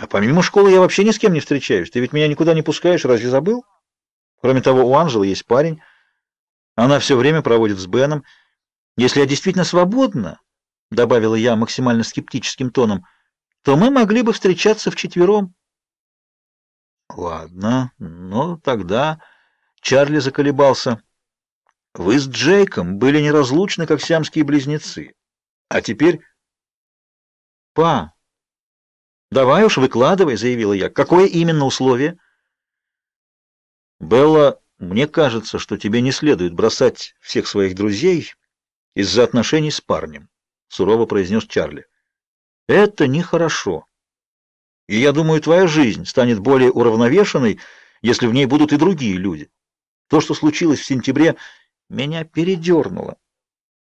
А помимо школы я вообще ни с кем не встречаюсь. Ты ведь меня никуда не пускаешь, разве забыл? Кроме того, у Анжелы есть парень. Она все время проводит с Беном. Если я действительно свободна, — добавила я максимально скептическим тоном, — то мы могли бы встречаться вчетвером. Ладно, но тогда Чарли заколебался. Вы с Джейком были неразлучны, как сиамские близнецы. А теперь... Па, давай уж выкладывай, заявила я. Какое именно условие? Белла, мне кажется, что тебе не следует бросать всех своих друзей из-за отношений с парнем, сурово произнес Чарли. Это нехорошо. И я думаю, твоя жизнь станет более уравновешенной, если в ней будут и другие люди. То, что случилось в сентябре, меня передернуло.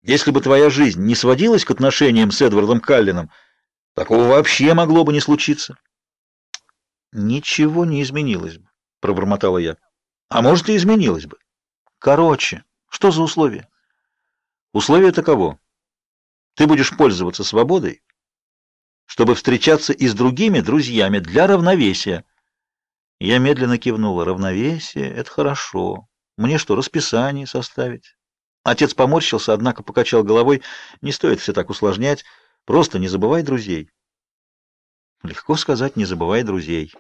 Если бы твоя жизнь не сводилась к отношениям с Эдвардом Каллином, такого вообще могло бы не случиться. Ничего не изменилось бы, пробормотала я. А может, и изменилось бы. Короче, что за условия? Условие таково: ты будешь пользоваться свободой, чтобы встречаться и с другими друзьями для равновесия. Я медленно кивнула. Равновесие это хорошо. Мне что, расписание составить? Отец поморщился, однако покачал головой. Не стоит все так усложнять. Просто не забывай друзей. Легко сказать, не забывай друзей.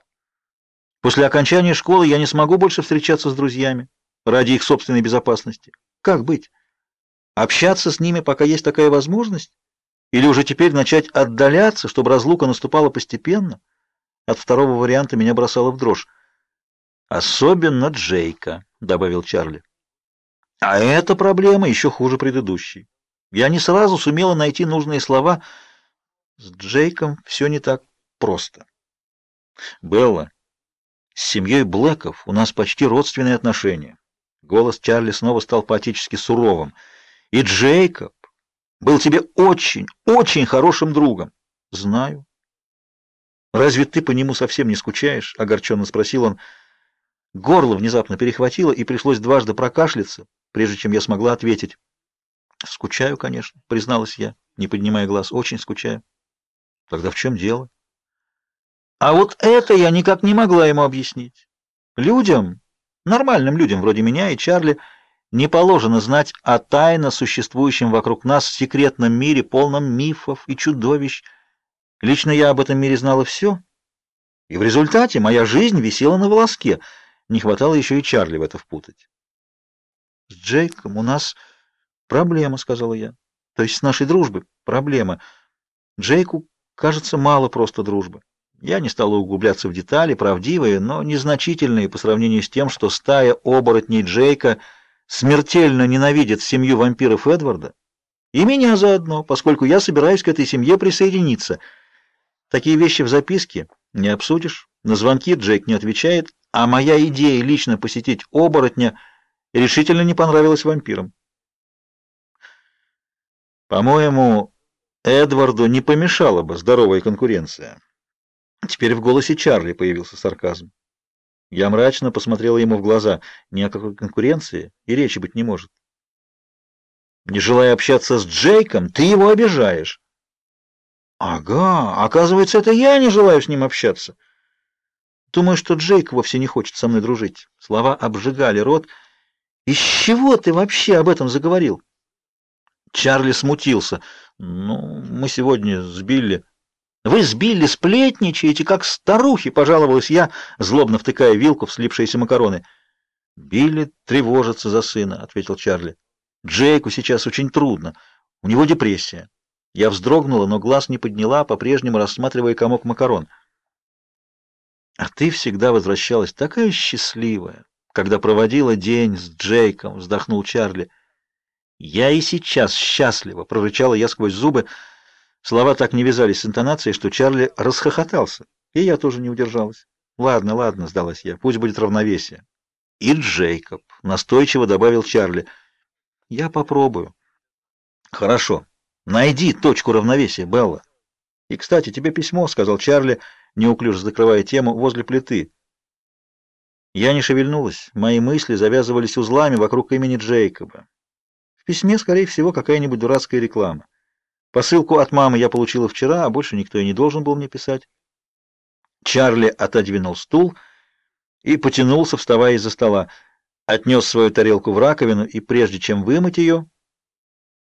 После окончания школы я не смогу больше встречаться с друзьями ради их собственной безопасности. Как быть? Общаться с ними, пока есть такая возможность? Или уже теперь начать отдаляться, чтобы разлука наступала постепенно? От второго варианта меня бросало в дрожь. Особенно Джейка, добавил Чарли. А эта проблема еще хуже предыдущей. Я не сразу сумела найти нужные слова. С Джейком все не так просто. Белла, с семьей Блэков у нас почти родственные отношения. Голос Чарли снова стал поотечески суровым. И Джейкоб был тебе очень, очень хорошим другом. Знаю. Разве ты по нему совсем не скучаешь? огорченно спросил он. Горло внезапно перехватило, и пришлось дважды прокашляться, прежде чем я смогла ответить. Скучаю, конечно, призналась я, не поднимая глаз. Очень скучаю. Тогда в чем дело? А вот это я никак не могла ему объяснить. Людям, нормальным людям вроде меня и Чарли, не положено знать о тайно существующем вокруг нас секретном мире, полном мифов и чудовищ. Лично я об этом мире знала все, и в результате моя жизнь висела на волоске. Не хватало еще и Чарли в это впутать. С Джейком у нас проблема, сказала я. То есть с нашей дружбой проблема. Джейку, кажется, мало просто дружбы. Я не стала углубляться в детали, правдивые, но незначительные по сравнению с тем, что стая оборотней Джейка — смертельно ненавидит семью вампиров Эдварда, и меня заодно, поскольку я собираюсь к этой семье присоединиться. Такие вещи в записке не обсудишь. На звонки Джейк не отвечает, а моя идея лично посетить оборотня решительно не понравилась вампирам. По-моему, Эдварду не помешала бы здоровая конкуренция. Теперь в голосе Чарли появился сарказм. Я мрачно посмотрела ему в глаза. Ни о какой конкуренции и речи быть не может. Не желая общаться с Джейком, ты его обижаешь. Ага, оказывается, это я не желаю с ним общаться. Думаю, что Джейк вовсе не хочет со мной дружить. Слова обжигали рот. Из чего ты вообще об этом заговорил? Чарли смутился. Ну, мы сегодня с Билли вы с Билли сплетничаете, как старухи, пожаловалась я, злобно втыкая вилку в слипшиеся макароны. Билли тревожится за сына, ответил Чарли. Джейку сейчас очень трудно. У него депрессия. Я вздрогнула, но глаз не подняла, по-прежнему рассматривая комок макарон. А ты всегда возвращалась такая счастливая, когда проводила день с Джейком, вздохнул Чарли. Я и сейчас счастлива, прорычала я сквозь зубы. Слова так не вязались с интонацией, что Чарли расхохотался, и я тоже не удержалась. Ладно, ладно, сдалась я. Пусть будет равновесие. И Джейкоб настойчиво добавил Чарли. Я попробую. Хорошо. Найди точку равновесия, Белла. И, кстати, тебе письмо, сказал Чарли, неуклюже закрывая тему возле плиты. Я не шевельнулась. Мои мысли завязывались узлами вокруг имени Джейкоба письме, скорее всего, какая-нибудь дурацкая реклама. Посылку от мамы я получила вчера, а больше никто и не должен был мне писать. Чарли отодвинул стул и потянулся, вставая из-за стола. Отнес свою тарелку в раковину и, прежде чем вымыть ее,